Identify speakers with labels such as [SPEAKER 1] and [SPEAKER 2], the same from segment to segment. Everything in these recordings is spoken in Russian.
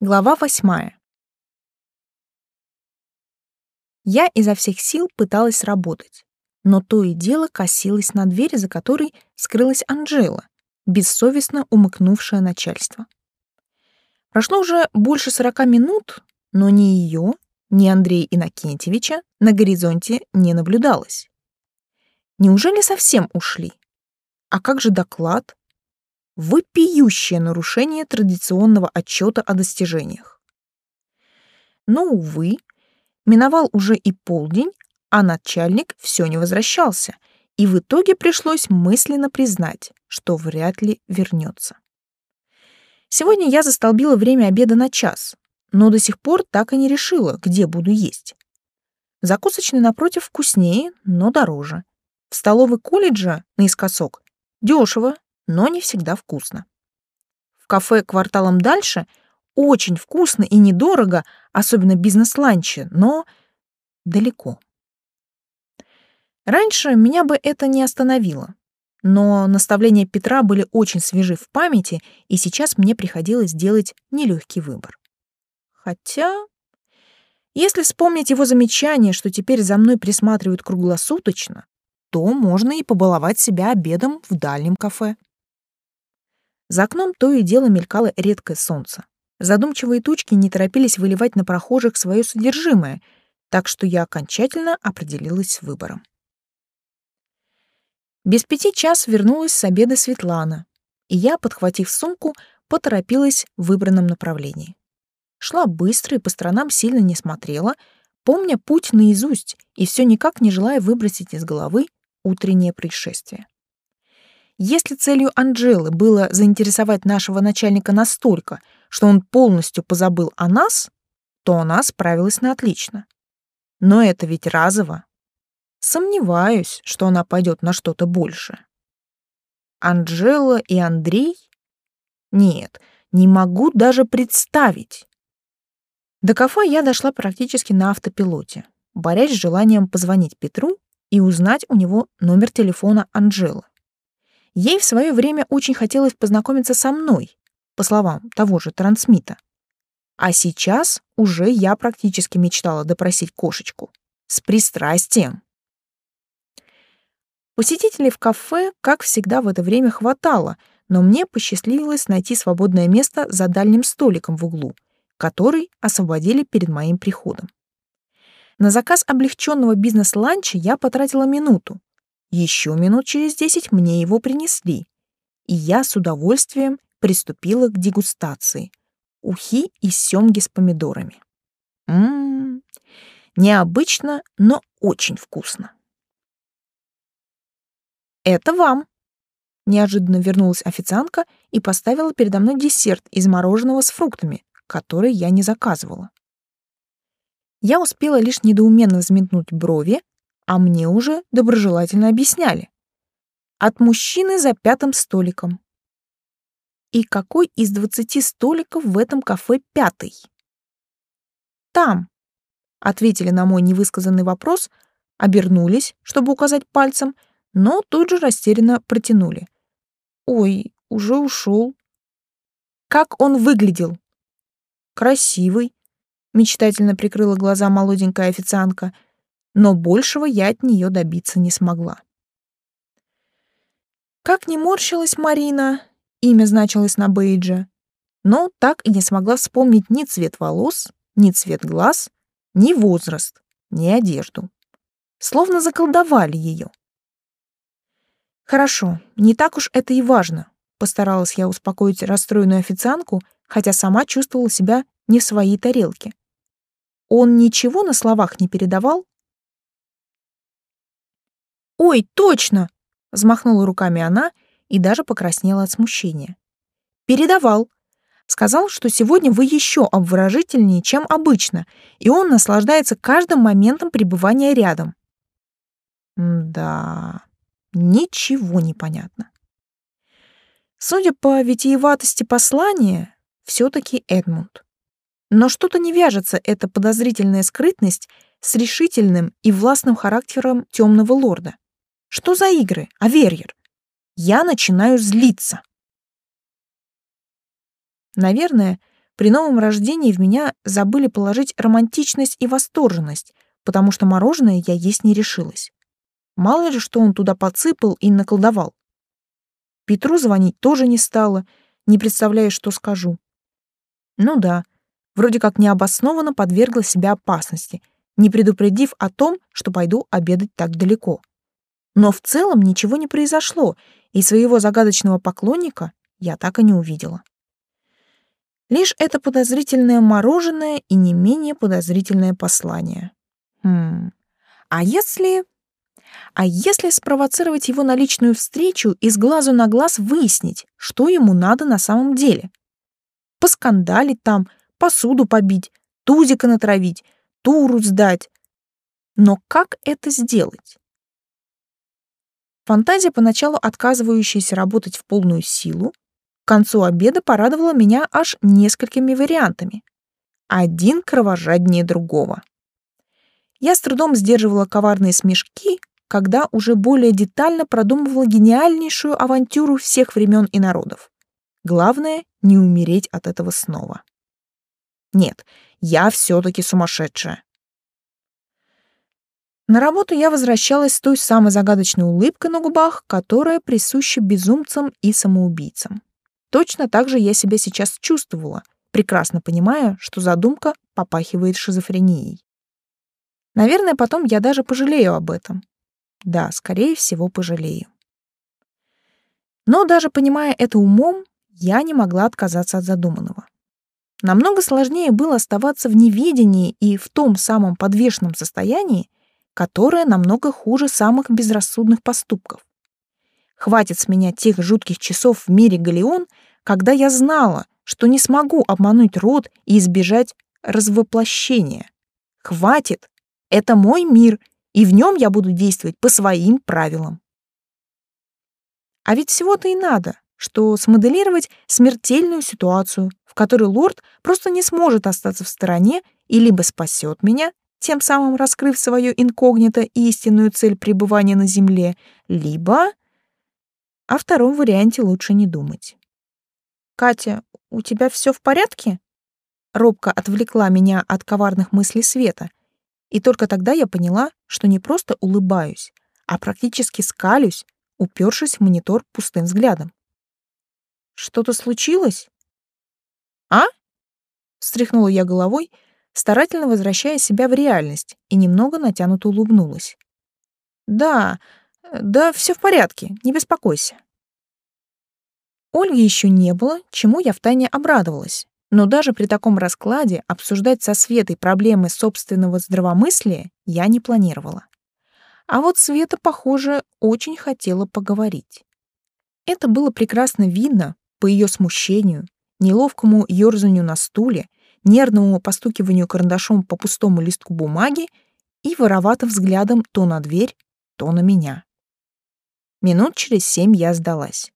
[SPEAKER 1] Глава восьмая. Я изо всех сил пыталась работать, но то и дело косилась на дверь, за которой скрылась Анжела, бессовестно умыкнувшая начальство. Прошло уже больше сорока минут, но ни ее, ни Андрея Иннокентьевича на горизонте не наблюдалось. Неужели совсем ушли? А как же доклад? Вопиющее нарушение традиционного отчета о достижениях. Но, увы, миновал уже и полдень, а начальник все не возвращался, и в итоге пришлось мысленно признать, что вряд ли вернется. Сегодня я застолбила время обеда на час, но до сих пор так и не решила, где буду есть. Закусочный напротив вкуснее, но дороже. В столовой колледжа наискосок дешево, но не всегда вкусно. В кафе кварталом дальше очень вкусно и недорого, особенно бизнес-ланчи, но далеко. Раньше меня бы это не остановило, но наставления Петра были очень свежи в памяти, и сейчас мне приходилось делать нелегкий выбор. Хотя, если вспомнить его замечание, что теперь за мной присматривают круглосуточно, то можно и побаловать себя обедом в дальнем кафе. За окном то и дело мелькало редкое солнце. Задумчивые тучки не торопились выливать на прохожих свое содержимое, так что я окончательно определилась с выбором. Без пяти час вернулась с обеда Светлана, и я, подхватив сумку, поторопилась в выбранном направлении. Шла быстро и по сторонам сильно не смотрела, помня путь наизусть и все никак не желая выбросить из головы утреннее происшествие. Если целью Анжелы было заинтересовать нашего начальника настолько, что он полностью позабыл о нас, то она справилась на отлично. Но это ведь разово. Сомневаюсь, что она пойдет на что-то большее. Анжела и Андрей? Нет, не могу даже представить. До кафе я дошла практически на автопилоте, борясь с желанием позвонить Петру и узнать у него номер телефона Анжелы. Ей в свое время очень хотелось познакомиться со мной, по словам того же трансмита. А сейчас уже я практически мечтала допросить кошечку. С пристрастием. Посетителей в кафе, как всегда, в это время хватало, но мне посчастливилось найти свободное место за дальним столиком в углу, который освободили перед моим приходом. На заказ облегченного бизнес-ланча я потратила минуту, еще минут через десять мне его принесли, и я с удовольствием приступила к дегустации. Ухи и семги с помидорами. Ммм, необычно, но очень вкусно. «Это вам!» Неожиданно вернулась официантка и поставила передо мной десерт из мороженого с фруктами, который я не заказывала. Я успела лишь недоуменно взметнуть брови, а мне уже доброжелательно объясняли. От мужчины за пятым столиком. И какой из двадцати столиков в этом кафе пятый? Там, ответили на мой невысказанный вопрос, обернулись, чтобы указать пальцем, но тут же растерянно протянули. Ой, уже ушел. Как он выглядел? Красивый, мечтательно прикрыла глаза молоденькая официантка — но большего я от нее добиться не смогла. Как ни морщилась Марина, имя значилось на бейдже, но так и не смогла вспомнить ни цвет волос, ни цвет глаз, ни возраст, ни одежду. Словно заколдовали ее. Хорошо, не так уж это и важно, постаралась я успокоить расстроенную официантку, хотя сама чувствовала себя не в своей тарелке. Он ничего на словах не передавал, «Ой, точно!» — взмахнула руками она и даже покраснела от смущения. «Передавал. Сказал, что сегодня вы еще обворожительнее, чем обычно, и он наслаждается каждым моментом пребывания рядом». Да, ничего не понятно. Судя по витиеватости послания, все-таки Эдмунд. Но что-то не вяжется эта подозрительная скрытность с решительным и властным характером темного лорда. Что за игры, Аверьер? Я начинаю злиться. Наверное, При новом рождении в меня забыли положить романтичность и восторженность, потому что мороженое я есть не решилась. Мало ли, что он туда подсыпал и наколдовал. Петру звонить тоже не стала, не представляя, что скажу. Ну да, вроде как необоснованно подвергла себя опасности, не предупредив о том, что пойду обедать так далеко. Но в целом ничего не произошло, и своего загадочного поклонника я так и не увидела. Лишь это подозрительное мороженое и не менее подозрительное послание. Хм. А если... А если спровоцировать его на личную встречу и с глазу на глаз выяснить, что ему надо на самом деле? Поскандалить там, посуду побить, тузика натравить, туру сдать. Но как это сделать? Фантазия, поначалу отказывающаяся работать в полную силу, к концу обеда порадовала меня аж несколькими вариантами. Один кровожаднее другого. Я с трудом сдерживала коварные смешки, когда уже более детально продумывала гениальнейшую авантюру всех времен и народов. Главное — не умереть от этого снова. Нет, я все-таки сумасшедшая. На работу я возвращалась с той самой загадочной улыбкой на губах, которая присуща безумцам и самоубийцам. Точно так же я себя сейчас чувствовала, прекрасно понимая, что задумка попахивает шизофренией. Наверное, потом я даже пожалею об этом. Да, скорее всего, пожалею. Но даже понимая это умом, я не могла отказаться от задуманного. Намного сложнее было оставаться в неведении и в том самом подвешенном состоянии, которое намного хуже самых безрассудных поступков. Хватит с меня тех жутких часов в мире Галеон, когда я знала, что не смогу обмануть род и избежать развоплощения. Хватит. Это мой мир, и в нем я буду действовать по своим правилам. А ведь всего-то и надо, что смоделировать смертельную ситуацию, в которой лорд просто не сможет остаться в стороне и либо спасет меня, тем самым раскрыв свое инкогнито и истинную цель пребывания на земле, либо... О втором варианте лучше не думать. «Катя, у тебя все в порядке?» Робко отвлекла меня от коварных мыслей Света, и только тогда я поняла, что не просто улыбаюсь, а практически скалюсь, упершись в монитор пустым взглядом. «Что-то случилось?» «А?» — встряхнула я головой, старательно возвращая себя в реальность, и немного натянуто улыбнулась. «Да, да, все в порядке, не беспокойся». Ольги еще не было, чему я втайне обрадовалась. Но даже при таком раскладе обсуждать со Светой проблемы собственного здравомыслия я не планировала. А вот Света, похоже, очень хотела поговорить. Это было прекрасно видно по ее смущению, неловкому ёрзанию на стуле, нервному постукиванию карандашом по пустому листку бумаги и вороватым взглядом то на дверь, то на меня. Минут через семь я сдалась.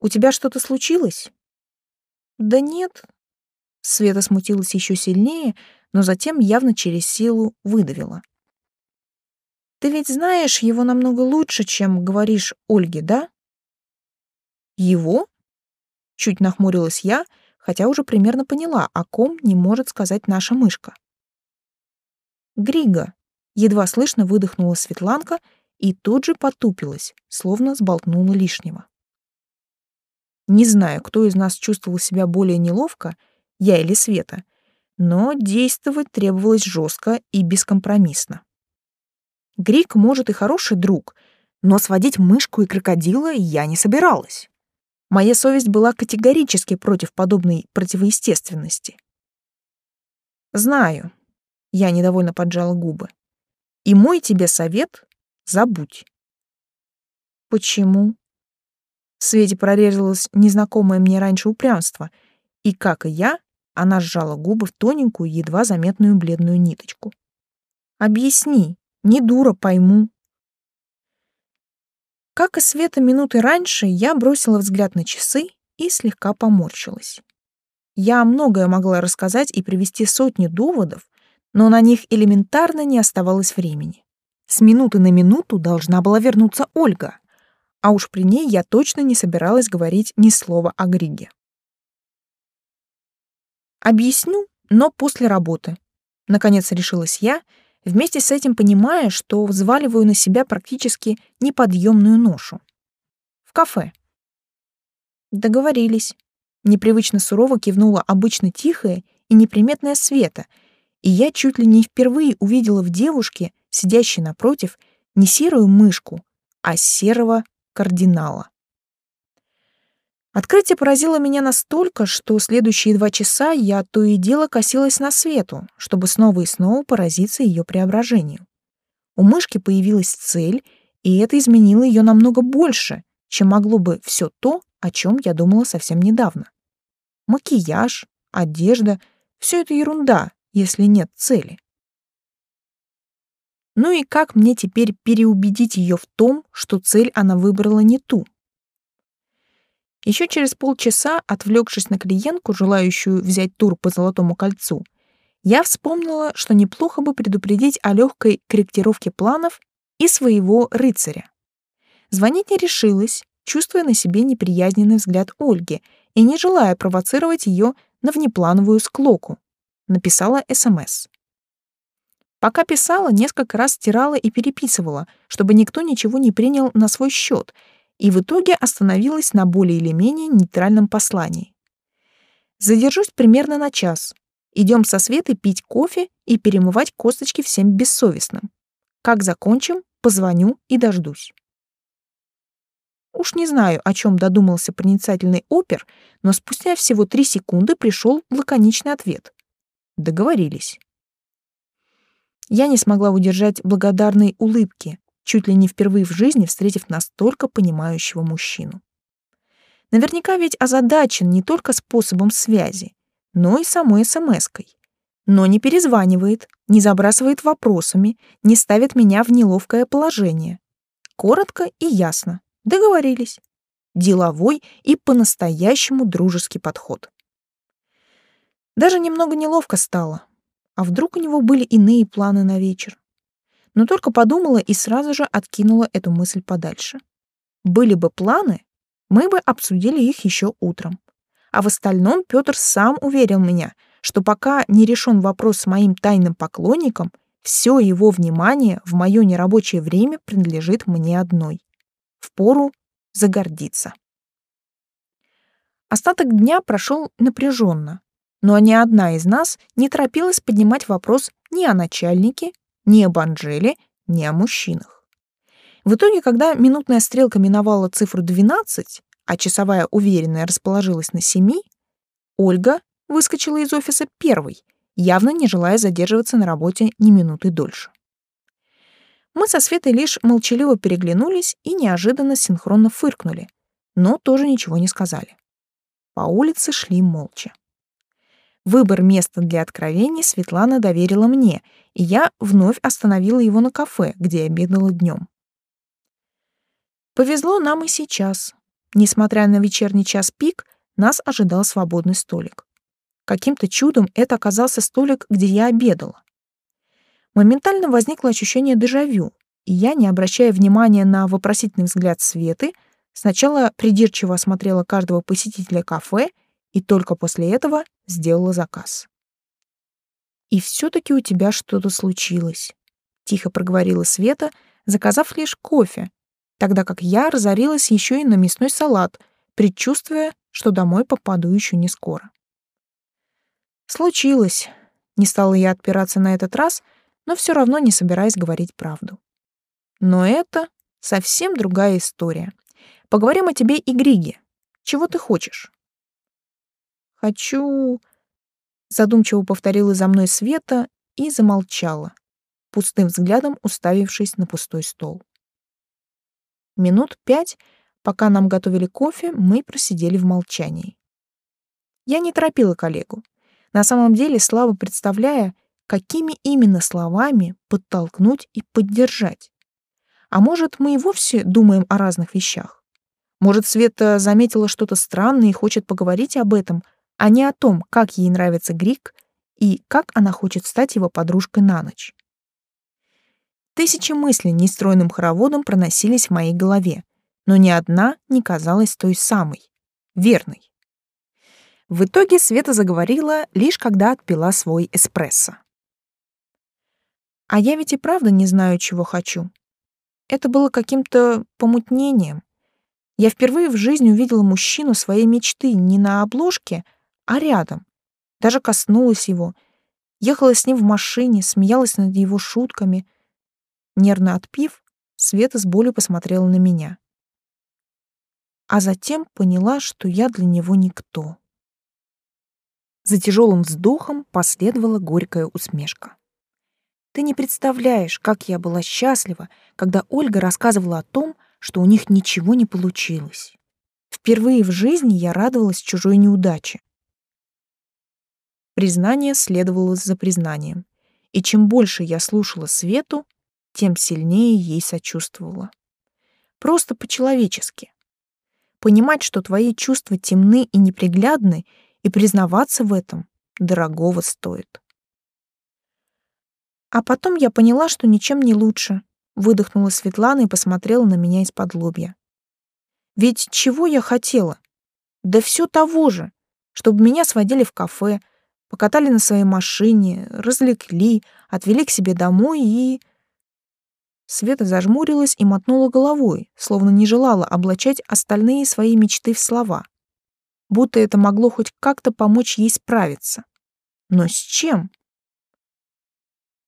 [SPEAKER 1] «У тебя что-то случилось?» Да нет. Света смутилась еще сильнее, но затем явно через силу выдавила. Ты ведь знаешь его намного лучше, чем говоришь Ольге, да? Его? Чуть нахмурилась я, хотя уже примерно поняла, о ком не может сказать наша мышка. Грига, едва слышно выдохнула Светланка и тут же потупилась, словно сболтнула лишнего. Не знаю, кто из нас чувствовал себя более неловко, я или Света, но действовать требовалось жестко и бескомпромиссно. Грик, может, и хороший друг, но сводить мышку и крокодила я не собиралась. Моя совесть была категорически против подобной противоестественности. «Знаю», — я недовольно поджала губы. «И мой тебе совет — забудь». «Почему?» В свете прорезалось незнакомое мне раньше упрямство, и, как и я, она сжала губы в тоненькую, едва заметную бледную ниточку. «Объясни, не дура, пойму». Как и Света минуты раньше, я бросила взгляд на часы и слегка поморщилась. Я многое могла рассказать и привести сотни доводов, но на них элементарно не оставалось времени. С минуты на минуту должна была вернуться Ольга а уж при ней я точно не собиралась говорить ни слова о Григе. Объясню, но после работы. Наконец решилась я, вместе с этим понимая, что взваливаю на себя практически неподъемную ношу. В кафе. Договорились. Непривычно сурово кивнула обычно тихая и неприметная Света, и я чуть ли не впервые увидела в девушке, сидящей напротив, не серую мышку, а серого кардинала. Открытие поразило меня настолько, что следующие два часа я то и дело косилась на свету, чтобы снова и снова поразиться ее преображению. У мышки появилась цель, и это изменило ее намного больше, чем могло бы все то, о чем я думала совсем недавно. Макияж, одежда — все это ерунда, если нет цели. Ну и как мне теперь переубедить ее в том, что цель она выбрала не ту? Еще через полчаса, отвлекшись на клиентку, желающую взять тур по Золотому кольцу, я вспомнила, что неплохо бы предупредить о легкой корректировке планов и своего рыцаря. Звонить не решилась, чувствуя на себе неприязненный взгляд Ольги и не желая провоцировать ее на внеплановую склоку. Написала СМС. Пока писала, несколько раз стирала и переписывала, чтобы никто ничего не принял на свой счет — и в итоге остановилась на более или менее нейтральном послании. Задержусь примерно на час. Идем со Светой пить кофе и перемывать косточки всем бессовестным. Как закончим, позвоню и дождусь. Уж не знаю, о чем додумался проницательный опер, но спустя всего три секунды пришел лаконичный ответ. Договорились. Я не смогла удержать благодарной улыбки, чуть ли не впервые в жизни встретив настолько понимающего мужчину. Наверняка ведь озадачен не только способом связи, но и самой смс-кой. Но не перезванивает, не забрасывает вопросами, не ставит меня в неловкое положение. Коротко и ясно. Договорились. Деловой и по-настоящему дружеский подход. Даже немного неловко стало. А вдруг у него были иные планы на вечер? Но только подумала и сразу же откинула эту мысль подальше. Были бы планы, мы бы обсудили их еще утром. А в остальном Петр сам уверил меня, что пока не решен вопрос с моим тайным поклонником, все его внимание в мое нерабочее время принадлежит мне одной. Впору загордиться. Остаток дня прошел напряженно, но ни одна из нас не торопилась поднимать вопрос ни о начальнике, ни об Анжеле, ни о мужчинах. В итоге, когда минутная стрелка миновала цифру 12, а часовая уверенная расположилась на 7, Ольга выскочила из офиса первой, явно не желая задерживаться на работе ни минуты дольше. Мы со Светой лишь молчаливо переглянулись и неожиданно синхронно фыркнули, но тоже ничего не сказали. По улице шли молча. Выбор места для откровений Светлана доверила мне, и я вновь остановила его на кафе, где обедала днем. Повезло нам и сейчас. Несмотря на вечерний час пик, нас ожидал свободный столик. Каким-то чудом это оказался столик, где я обедала. Моментально возникло ощущение дежавю, и я, не обращая внимания на вопросительный взгляд Светы, сначала придирчиво осмотрела каждого посетителя кафе и только после этого сделала заказ. «И все-таки у тебя что-то случилось», — тихо проговорила Света, заказав лишь кофе, тогда как я разорилась еще и на мясной салат, предчувствуя, что домой попаду еще не скоро. «Случилось», — не стала я отпираться на этот раз, но все равно не собираясь говорить правду. «Но это совсем другая история. Поговорим о тебе и Григе. Чего ты хочешь?» «Хочу...» Задумчиво повторила за мной Света и замолчала, пустым взглядом уставившись на пустой стол. Минут пять, пока нам готовили кофе, мы просидели в молчании. Я не торопила коллегу, на самом деле слабо представляя, какими именно словами подтолкнуть и поддержать. А может, мы и вовсе думаем о разных вещах? Может, Света заметила что-то странное и хочет поговорить об этом, а не о том, как ей нравится Грик и как она хочет стать его подружкой на ночь. Тысячи мыслей нестройным хороводом проносились в моей голове, но ни одна не казалась той самой, верной. В итоге Света заговорила, лишь когда отпила свой эспрессо. А я ведь и правда не знаю, чего хочу. Это было каким-то помутнением. Я впервые в жизни увидела мужчину своей мечты не на обложке, а рядом. Даже коснулась его. Ехала с ним в машине, смеялась над его шутками. Нервно отпив, Света с болью посмотрела на меня. А затем поняла, что я для него никто. За тяжелым вздохом последовала горькая усмешка. Ты не представляешь, как я была счастлива, когда Ольга рассказывала о том, что у них ничего не получилось. Впервые в жизни я радовалась чужой неудаче. Признание следовало за признанием, и чем больше я слушала Свету, тем сильнее ей сочувствовала. Просто по-человечески. Понимать, что твои чувства темны и неприглядны, и признаваться в этом дорогого стоит. А потом я поняла, что ничем не лучше. Выдохнула Светлана и посмотрела на меня из-под лобья. Ведь чего я хотела? Да все того же, чтобы меня сводили в кафе, покатали на своей машине, развлекли, отвели к себе домой и... Света зажмурилась и мотнула головой, словно не желала облачать остальные свои мечты в слова. Будто это могло хоть как-то помочь ей справиться. Но с чем?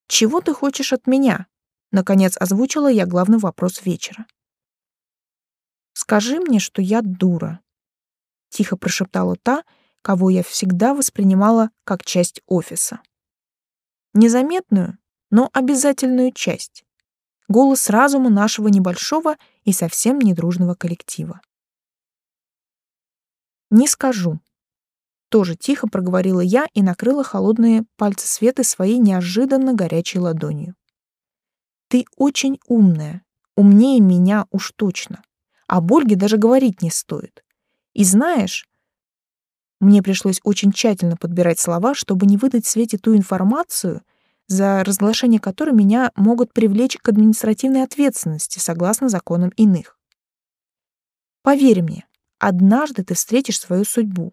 [SPEAKER 1] «Чего ты хочешь от меня?» Наконец озвучила я главный вопрос вечера. «Скажи мне, что я дура», — тихо прошептала та, кого я всегда воспринимала как часть офиса. Незаметную, но обязательную часть. Голос разума нашего небольшого и совсем недружного коллектива. «Не скажу», тоже тихо проговорила я и накрыла холодные пальцы Светы своей неожиданно горячей ладонью. Ты очень умная, умнее меня уж точно. А Ольге даже говорить не стоит. И знаешь, мне пришлось очень тщательно подбирать слова, чтобы не выдать Свете ту информацию, за разглашение которой меня могут привлечь к административной ответственности согласно законам иных. Поверь мне, однажды ты встретишь свою судьбу,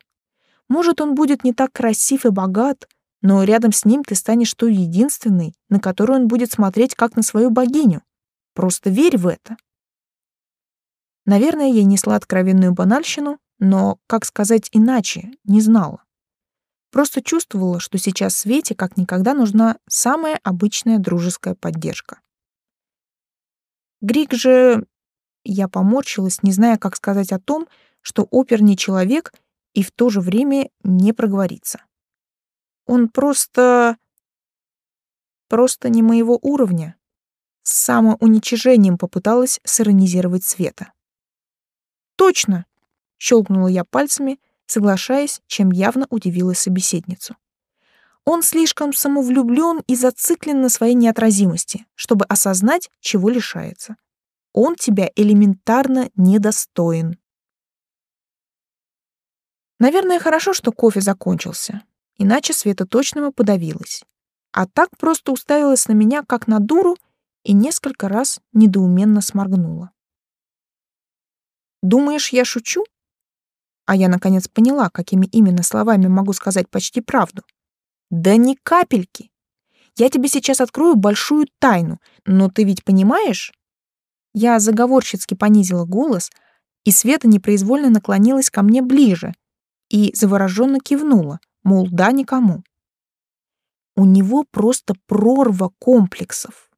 [SPEAKER 1] может, он будет не так красив и богат, но рядом с ним ты станешь той единственной, на которую он будет смотреть как на свою богиню. Просто верь в это. Наверное, я несла откровенную банальщину, но, как сказать иначе, не знала. Просто чувствовала, что сейчас Свете как никогда нужна самая обычная дружеская поддержка. Грик же... Я поморщилась, не зная, как сказать о том, что опер не человек — и в то же время не проговориться. Он просто... просто не моего уровня. С самоуничижением попыталась сиронизировать Света. «Точно!» — щелкнула я пальцами, соглашаясь, чем явно удивила собеседницу. Он слишком самовлюблен и зациклен на своей неотразимости, чтобы осознать, чего лишается. Он тебя элементарно недостоин. Наверное, хорошо, что кофе закончился, иначе Света точно подавилась. А так просто уставилась на меня, как на дуру, и несколько раз недоуменно сморгнула. «Думаешь, я шучу?» А я, наконец, поняла, какими именно словами могу сказать почти правду. «Да ни капельки! Я тебе сейчас открою большую тайну, но ты ведь понимаешь?» Я заговорщицки понизила голос, и Света непроизвольно наклонилась ко мне ближе, и завороженно кивнула, мол, да никому. У него просто прорва комплексов.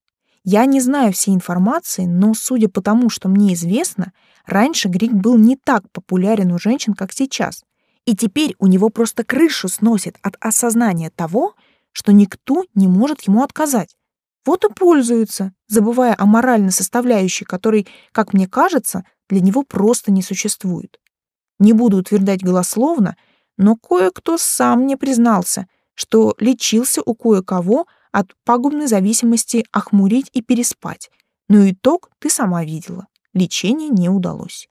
[SPEAKER 1] Я не знаю всей информации, но, судя по тому, что мне известно, раньше Грик был не так популярен у женщин, как сейчас. И теперь у него просто крышу сносит от осознания того, что никто не может ему отказать. Вот и пользуется, забывая о моральной составляющей, которой, как мне кажется, для него просто не существует. Не буду утверждать голословно, но кое-кто сам мне признался, что лечился у кое-кого от пагубной зависимости охмурить и переспать. Но итог ты сама видела. Лечение не удалось.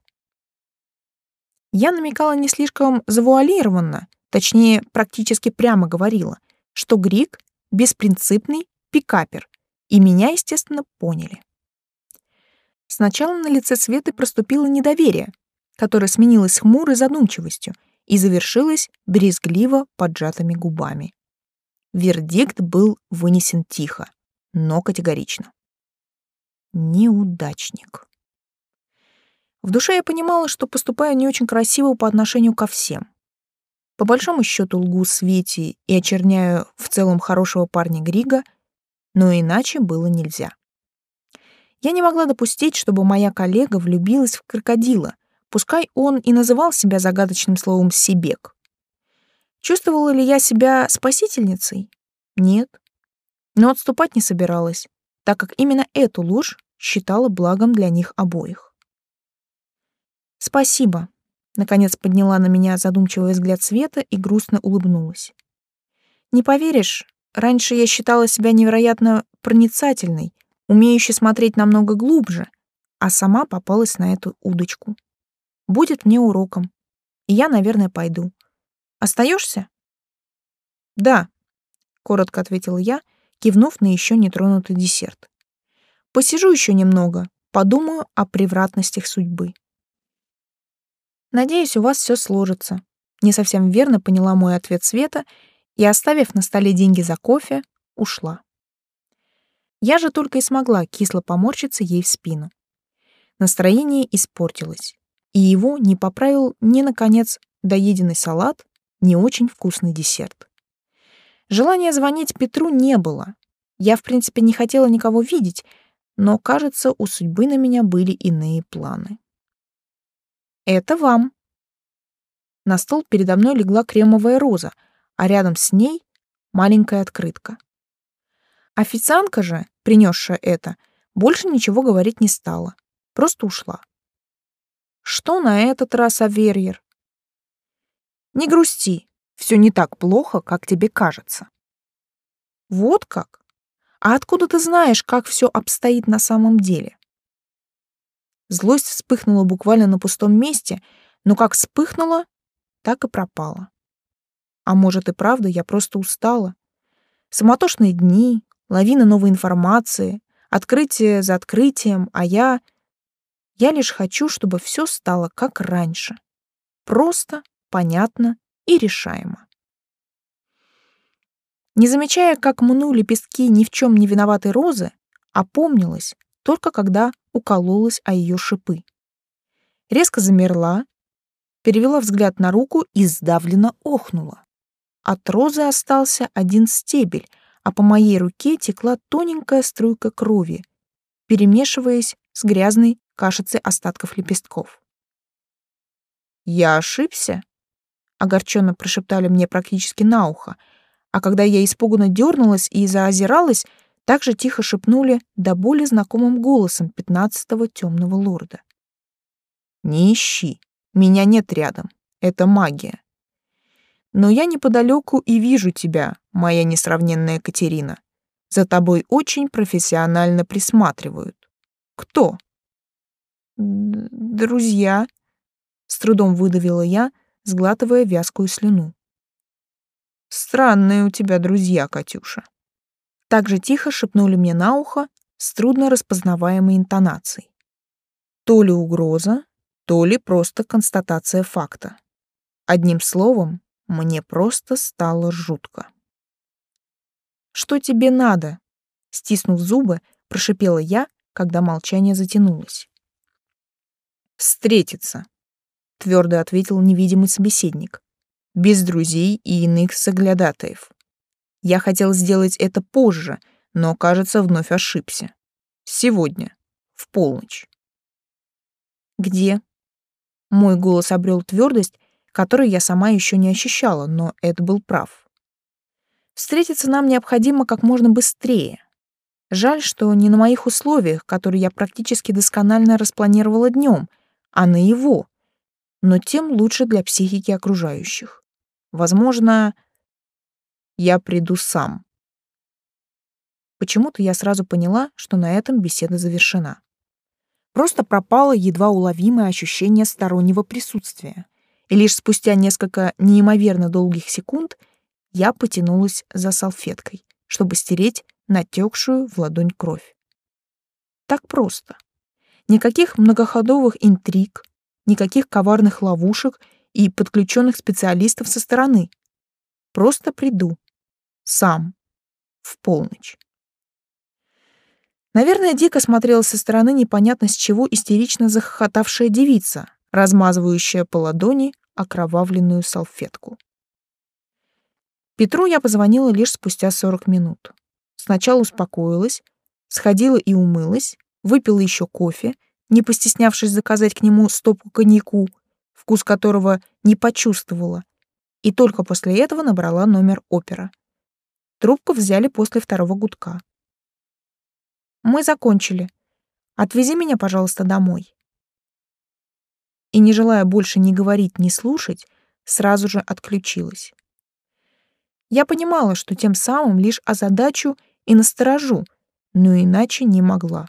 [SPEAKER 1] Я намекала не слишком завуалированно, точнее, практически прямо говорила, что Грик — беспринципный пикапер, и меня, естественно, поняли. Сначала на лице Светы проступило недоверие, которая сменилась хмурой задумчивостью, и завершилась брезгливо поджатыми губами. Вердикт был вынесен тихо, но категорично. Неудачник. В душе я понимала, что поступаю не очень красиво по отношению ко всем. По большому счету лгу Свете и очерняю в целом хорошего парня Грига, но иначе было нельзя. Я не могла допустить, чтобы моя коллега влюбилась в крокодила, пускай он и называл себя загадочным словом «сибек». Чувствовала ли я себя спасительницей? Нет. Но отступать не собиралась, так как именно эту ложь считала благом для них обоих. «Спасибо», — наконец подняла на меня задумчивый взгляд Света и грустно улыбнулась. «Не поверишь, раньше я считала себя невероятно проницательной, умеющей смотреть намного глубже, а сама попалась на эту удочку. Будет мне уроком, и я, наверное, пойду. Остаешься? «Да», — коротко ответила я, кивнув на еще нетронутый десерт. «Посижу еще немного, подумаю о превратностях судьбы». «Надеюсь, у вас все сложится», — не совсем верно поняла мой ответ Света и, оставив на столе деньги за кофе, ушла. Я же только и смогла кисло поморщиться ей в спину. Настроение испортилось, и его не поправил ни, наконец, доеденный салат, ни очень вкусный десерт. Желания звонить Петру не было. Я, в принципе, не хотела никого видеть, но, кажется, у судьбы на меня были иные планы. «Это вам». На стол передо мной легла кремовая роза, а рядом с ней маленькая открытка. Официантка же, принесшая это, больше ничего говорить не стала, просто ушла. Что на этот раз, Аверьер? Не грусти, все не так плохо, как тебе кажется. Вот как? А откуда ты знаешь, как все обстоит на самом деле? Злость вспыхнула буквально на пустом месте, но как вспыхнула, так и пропала. А может и правда, я просто устала. Самотошные дни, лавина новой информации, открытие за открытием, а я... Я лишь хочу, чтобы все стало как раньше. Просто, понятно и решаемо. Не замечая, как мну лепестки ни в чем не виноватой розы, опомнилась только когда укололась о ее шипы. Резко замерла, перевела взгляд на руку и сдавленно охнула. От розы остался один стебель, а по моей руке текла тоненькая струйка крови, перемешиваясь с грязной кашицей остатков лепестков. «Я ошибся?» огорченно прошептали мне практически на ухо, а когда я испуганно дернулась и заозиралась, также тихо шепнули до боли знакомым голосом пятнадцатого темного лорда. «Не ищи, меня нет рядом, это магия. Но я неподалеку и вижу тебя, моя несравненная Катерина. За тобой очень профессионально присматривают. Кто?» «Друзья», — с трудом выдавила я, сглатывая вязкую слюну. «Странные у тебя друзья, Катюша». Так же тихо шепнули мне на ухо с трудно распознаваемой интонацией. То ли угроза, то ли просто констатация факта. Одним словом, мне просто стало жутко. «Что тебе надо?» — стиснув зубы, прошипела я, когда молчание затянулось. «Встретиться», твердо ответил невидимый собеседник. Без друзей и иных соглядатаев. Я хотел сделать это позже, но, кажется, вновь ошибся. Сегодня, в полночь. Где? Мой голос обрел твердость, которую я сама еще не ощущала, но это был прав. Встретиться нам необходимо как можно быстрее. Жаль, что не на моих условиях, которые я практически досконально распланировала днем, а на его, но тем лучше для психики окружающих. Возможно, я приду сам. Почему-то я сразу поняла, что на этом беседа завершена. Просто пропало едва уловимое ощущение стороннего присутствия, и лишь спустя несколько неимоверно долгих секунд я потянулась за салфеткой, чтобы стереть натекшую в ладонь кровь. Так просто. Никаких многоходовых интриг, никаких коварных ловушек и подключенных специалистов со стороны. Просто приду. Сам. В полночь. Наверное, дико смотрела со стороны непонятно с чего истерично захохотавшая девица, размазывающая по ладони окровавленную салфетку. Петру я позвонила лишь спустя 40 минут. Сначала успокоилась, сходила и умылась, выпила еще кофе, не постеснявшись заказать к нему стопку коньяку, вкус которого не почувствовала, и только после этого набрала номер опера. Трубку взяли после второго гудка. Мы закончили. Отвези меня, пожалуйста, домой. И не желая больше ни говорить, ни слушать, сразу же отключилась. Я понимала, что тем самым лишь озадачу и насторожу, но иначе не могла.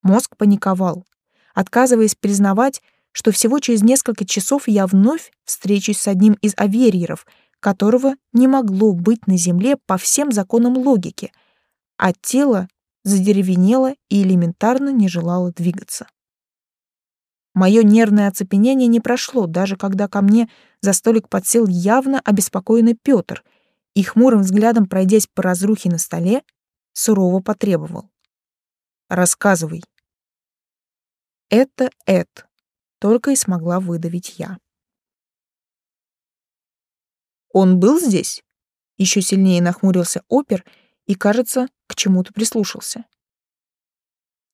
[SPEAKER 1] Мозг паниковал, отказываясь признавать, что всего через несколько часов я вновь встречусь с одним из аверьеров, которого не могло быть на Земле по всем законам логики, а тело задеревенела и элементарно не желала двигаться. Мое нервное оцепенение не прошло, даже когда ко мне за столик подсел явно обеспокоенный Пётр и, хмурым взглядом пройдясь по разрухе на столе, сурово потребовал. «Рассказывай». «Это Эд», — только и смогла выдавить я. «Он был здесь?» Еще сильнее нахмурился опер и, кажется, к чему-то прислушался.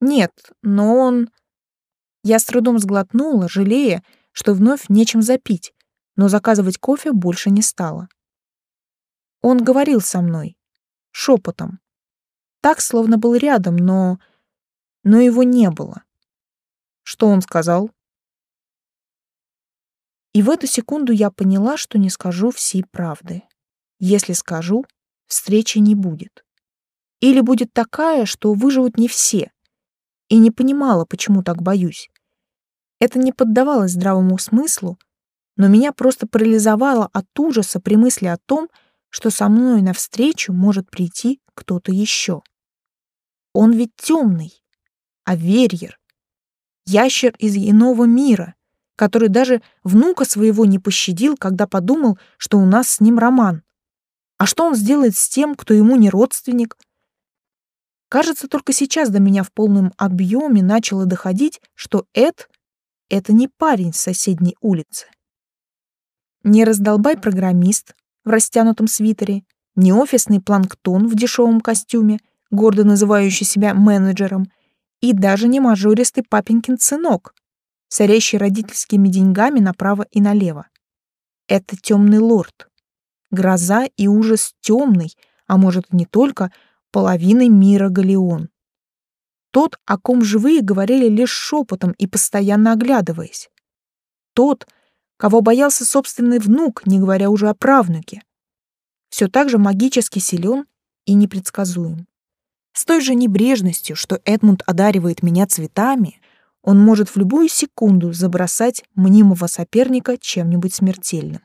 [SPEAKER 1] Нет, но он... Я с трудом сглотнула, жалея, что вновь нечем запить, но заказывать кофе больше не стала. Он говорил со мной, шепотом. Так, словно был рядом, но... Но его не было. Что он сказал? И в эту секунду я поняла, что не скажу всей правды. Если скажу, встречи не будет. Или будет такая, что выживут не все. И не понимала, почему так боюсь. Это не поддавалось здравому смыслу, но меня просто парализовало от ужаса при мысли о том, что со мной навстречу может прийти кто-то еще. Он ведь темный, аверьер, ящер из иного мира, который даже внука своего не пощадил, когда подумал, что у нас с ним роман. А что он сделает с тем, кто ему не родственник, Кажется, только сейчас до меня в полном объеме начало доходить, что Эд — это не парень с соседней улицы. Не раздолбай-программист в растянутом свитере, не офисный планктон в дешевом костюме, гордо называющий себя менеджером, и даже не мажористый папенькин сынок, сорящий родительскими деньгами направо и налево. Это темный лорд. Гроза и ужас темный, а может, не только — половиной мира Галеон. Тот, о ком живые говорили лишь шепотом и постоянно оглядываясь. Тот, кого боялся собственный внук, не говоря уже о правнуке. Все так же магически силен и непредсказуем. С той же небрежностью, что Эдмунд одаривает меня цветами, он может в любую секунду забросать мнимого соперника чем-нибудь смертельным.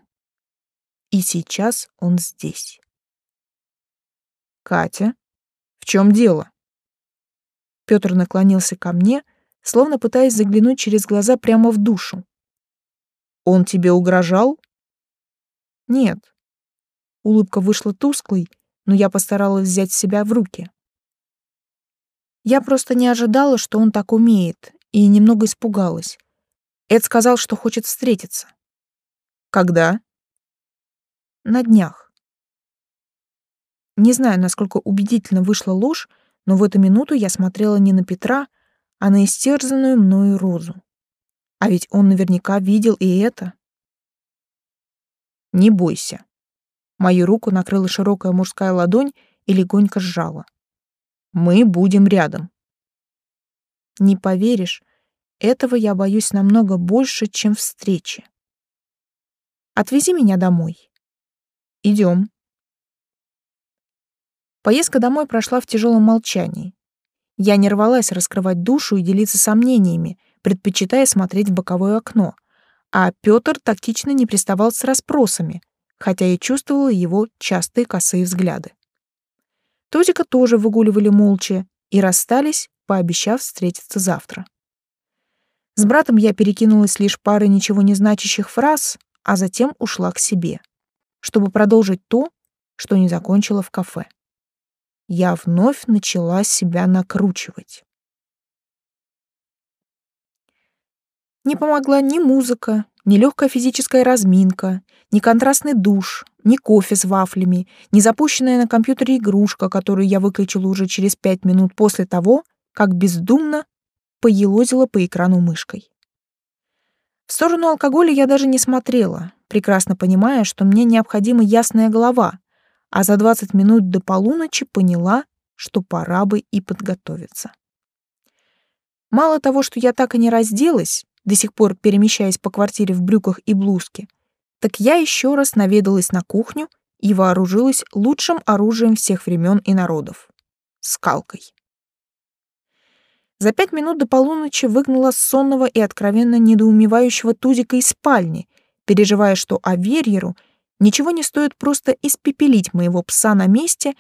[SPEAKER 1] И сейчас он здесь. Катя, в чем дело? Петр наклонился ко мне, словно пытаясь заглянуть через глаза прямо в душу. Он тебе угрожал? Нет. Улыбка вышла тусклой, но я постаралась взять себя в руки. Я просто не ожидала, что он так умеет, и немного испугалась. Эд сказал, что хочет встретиться. Когда? На днях. Не знаю, насколько убедительно вышла ложь, но в эту минуту я смотрела не на Петра, а на истерзанную мною розу. А ведь он наверняка видел и это. Не бойся. Мою руку накрыла широкая мужская ладонь и легонько сжала. Мы будем рядом. Не поверишь, этого я боюсь намного больше, чем встречи. Отвези меня домой. Идем. Поездка домой прошла в тяжелом молчании. Я не рвалась раскрывать душу и делиться сомнениями, предпочитая смотреть в боковое окно, а Пётр тактично не приставал с расспросами, хотя и чувствовала его частые косые взгляды. Тозика тоже выгуливали молча и расстались, пообещав встретиться завтра. С братом я перекинулась лишь парой ничего не значащих фраз, а затем ушла к себе, чтобы продолжить то, что не закончила в кафе. Я вновь начала себя накручивать. Не помогла ни музыка, ни легкая физическая разминка, ни контрастный душ, ни кофе с вафлями, ни запущенная на компьютере игрушка, которую я выключила уже через пять минут после того, как бездумно поелозила по экрану мышкой. В сторону алкоголя я даже не смотрела, прекрасно понимая, что мне необходима ясная голова, а за 20 минут до полуночи поняла, что пора бы и подготовиться. Мало того, что я так и не разделась, до сих пор перемещаясь по квартире в брюках и блузке, так я еще раз наведалась на кухню и вооружилась лучшим оружием всех времен и народов — скалкой. За пять минут до полуночи выгнала сонного и откровенно недоумевающего Тузика из спальни, переживая, что Аверьеру ничего не стоит просто испепелить моего пса на месте,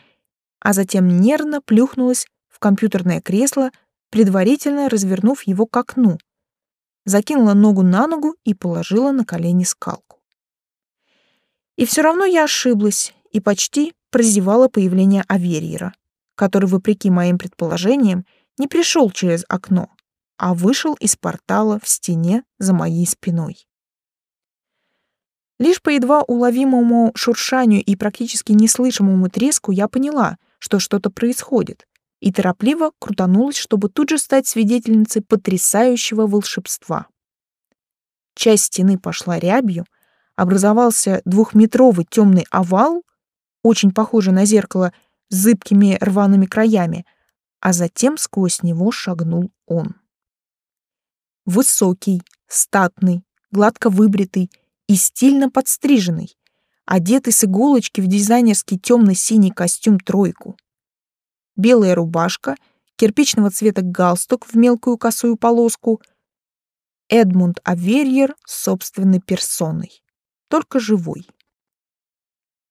[SPEAKER 1] а затем нервно плюхнулась в компьютерное кресло, предварительно развернув его к окну, закинула ногу на ногу и положила на колени скалку. И все равно я ошиблась и почти прозевала появление Аверьера, который, вопреки моим предположениям, не пришел через окно, а вышел из портала в стене за моей спиной. Лишь по едва уловимому шуршанию и практически неслышимому треску я поняла, что что-то происходит, и торопливо крутанулась, чтобы тут же стать свидетельницей потрясающего волшебства. Часть стены пошла рябью, образовался двухметровый темный овал, очень похожий на зеркало с зыбкими рваными краями, а затем сквозь него шагнул он. Высокий, статный, гладко выбритый и стильно подстриженный, одетый с иголочки в дизайнерский темно-синий костюм-тройку. Белая рубашка, кирпичного цвета галстук в мелкую косую полоску. Эдмунд Аверьер собственной персоной, только живой.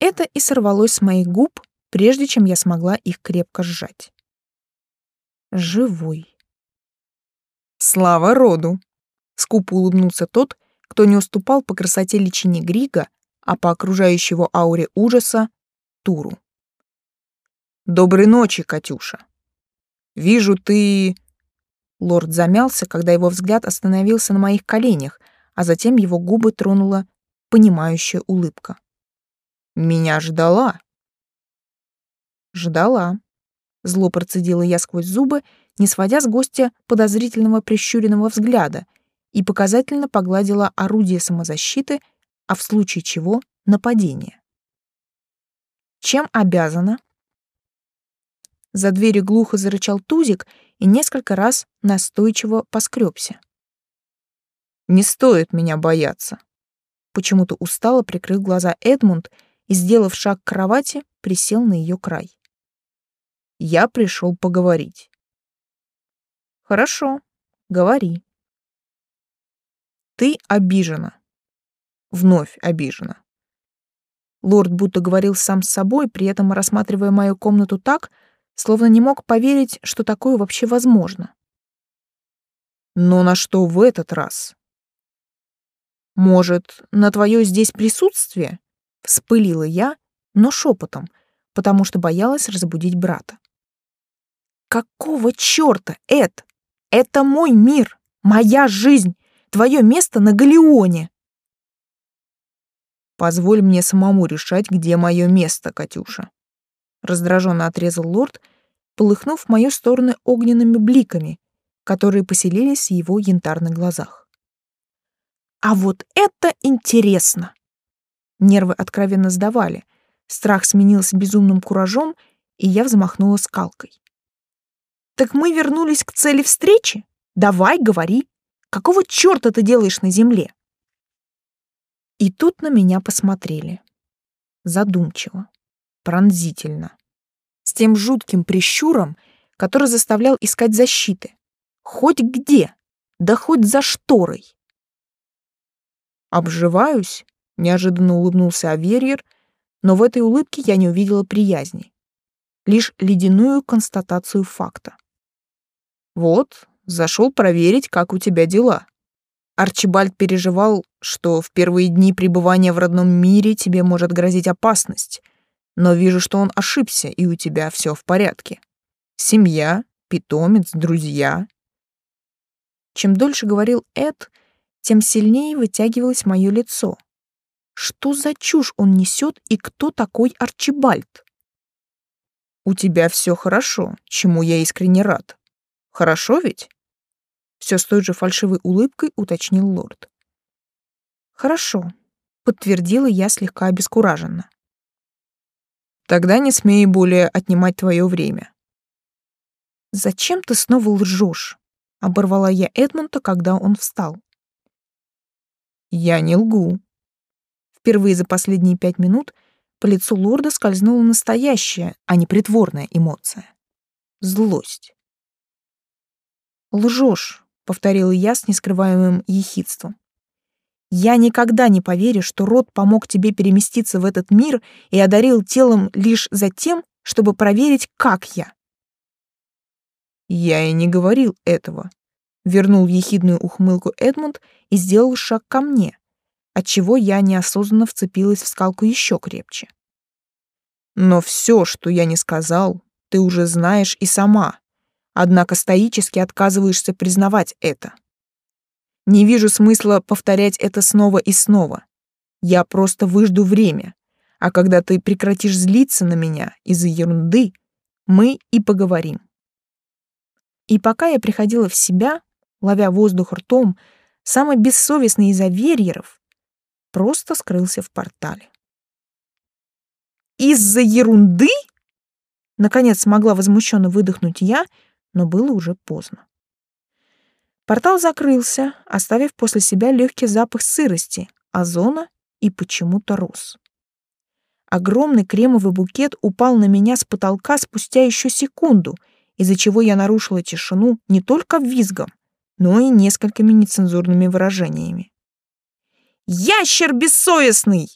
[SPEAKER 1] Это и сорвалось с моих губ, прежде чем я смогла их крепко сжать живой. Слава роду! Скупо улыбнулся тот, кто не уступал по красоте личине Грига, а по окружающего ауре ужаса — Туру. «Доброй ночи, Катюша. Вижу, ты...» Лорд замялся, когда его взгляд остановился на моих коленях, а затем его губы тронула понимающая улыбка. «Меня ждала?» «Ждала», Зло процедила я сквозь зубы, не сводя с гостя подозрительного прищуренного взгляда, и показательно погладила орудие самозащиты, а в случае чего — нападение. «Чем обязана?» За дверью глухо зарычал Тузик и несколько раз настойчиво поскребся. «Не стоит меня бояться», — почему-то устало прикрыл глаза Эдмунд и, сделав шаг к кровати, присел на ее край. Я пришел поговорить. Хорошо, говори. Ты обижена. Вновь обижена. Лорд будто говорил сам с собой, при этом рассматривая мою комнату так, словно не мог поверить, что такое вообще возможно. Но на что в этот раз? Может, на твое здесь присутствие? Вспылила я, но шепотом, потому что боялась разбудить брата. Какого чёрта, Эд? Это мой мир, моя жизнь, твое место на Галеоне. Позволь мне самому решать, где мое место, Катюша. Раздраженно отрезал лорд, полыхнув в мою сторону огненными бликами, которые поселились в его янтарных глазах. А вот это интересно. Нервы откровенно сдавали. Страх сменился безумным куражом, и я взмахнула скалкой. Так мы вернулись к цели встречи? Давай, говори. Какого чёрта ты делаешь на земле? И тут на меня посмотрели. Задумчиво, пронзительно, с тем жутким прищуром, который заставлял искать защиты. Хоть где, да хоть за шторой. «Обживаюсь», — неожиданно улыбнулся Аверьер, но в этой улыбке я не увидела приязни, лишь ледяную констатацию факта. Вот, зашел проверить, как у тебя дела. Арчибальд переживал, что в первые дни пребывания в родном мире тебе может грозить опасность. Но вижу, что он ошибся, и у тебя все в порядке. Семья, питомец, друзья. Чем дольше говорил Эд, тем сильнее вытягивалось мое лицо. Что за чушь он несет и кто такой Арчибальд? У тебя все хорошо, чему я искренне рад. Хорошо ведь? Все с той же фальшивой улыбкой уточнил лорд. Хорошо, подтвердила я слегка обескураженно. Тогда не смей более отнимать твое время. Зачем ты снова лжешь? оборвала я Эдмонта, когда он встал. Я не лгу. Впервые за последние пять минут по лицу лорда скользнула настоящая, а не притворная эмоция. Злость. Лжешь, повторила я с нескрываемым ехидством. Я никогда не поверю, что род помог тебе переместиться в этот мир и одарил телом лишь за тем, чтобы проверить, как я. Я и не говорил этого, вернул ехидную ухмылку Эдмунд и сделал шаг ко мне, отчего я неосознанно вцепилась в скалку еще крепче. Но все, что я не сказал, ты уже знаешь и сама, однако стоически отказываешься признавать это. Не вижу смысла повторять это снова и снова. Я просто выжду время, а когда ты прекратишь злиться на меня из-за ерунды, мы и поговорим. И пока я приходила в себя, ловя воздух ртом, самый бессовестный из аверьеров просто скрылся в портале. «Из-за ерунды?» Наконец смогла возмущенно выдохнуть я, но было уже поздно. Портал закрылся, оставив после себя легкий запах сырости, озона и почему-то роз. Огромный кремовый букет упал на меня с потолка спустя еще секунду — из-за чего я нарушила тишину не только визгом, но и несколькими нецензурными выражениями. «Ящер бессовестный!»